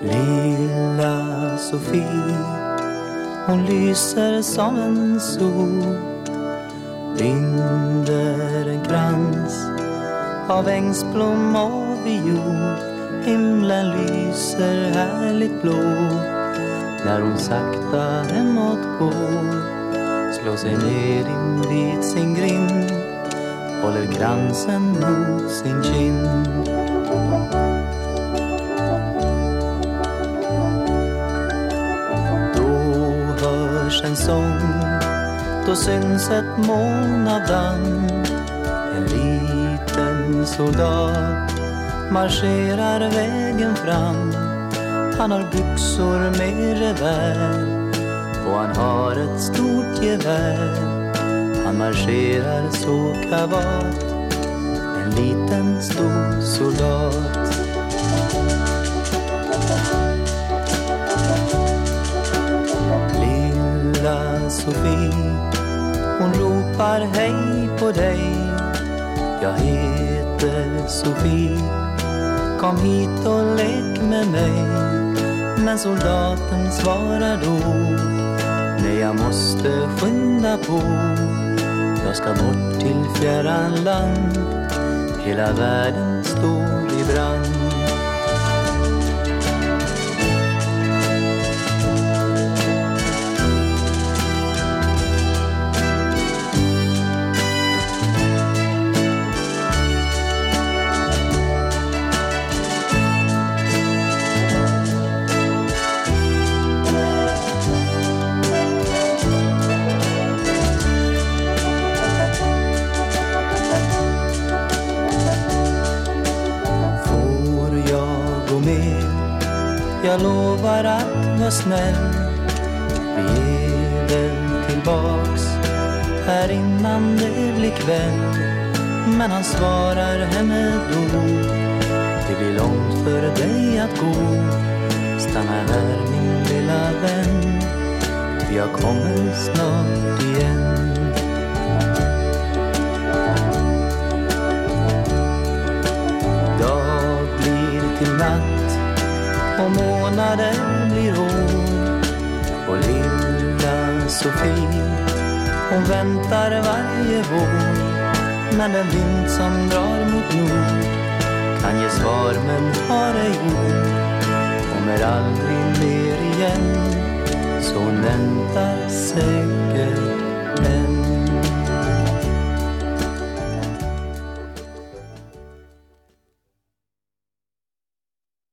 Lilla Sofie, hon lyser som en sol. Binder en krans av ängsblom och viol. Himlen lyser härligt blå. När hon sakta hemåt går slår sig ner invid sin grind håller kransen mot sin kind. Då hörs en sång då syns ett moln av damm En liten soldat marscherar vägen fram. Han har byxor med revär och han har ett stort gevär. Han marscherar så kavat. En liten stor soldat. Lilla Sofie hon ropar hej på dig. Jag heter Sofie. Kom hit och lek med mig. Men soldaten svarar då. Nej, jag måste skynda på. Jag ska bort till fjärran land. Hela världen står i brand. Jag lovar att vara snäll Vi den tillbaks. Här innan det blir kväll Men han svarar henne då. Det blir långt för dig att gå. Stanna här min lilla vän. Jag kommer snart igen. Månader blir år och lilla Sofie hon väntar varje vår. Men den vind som drar mot nord kan ge svar men har ej ord. Kommer aldrig mer igen så hon väntar säkert än.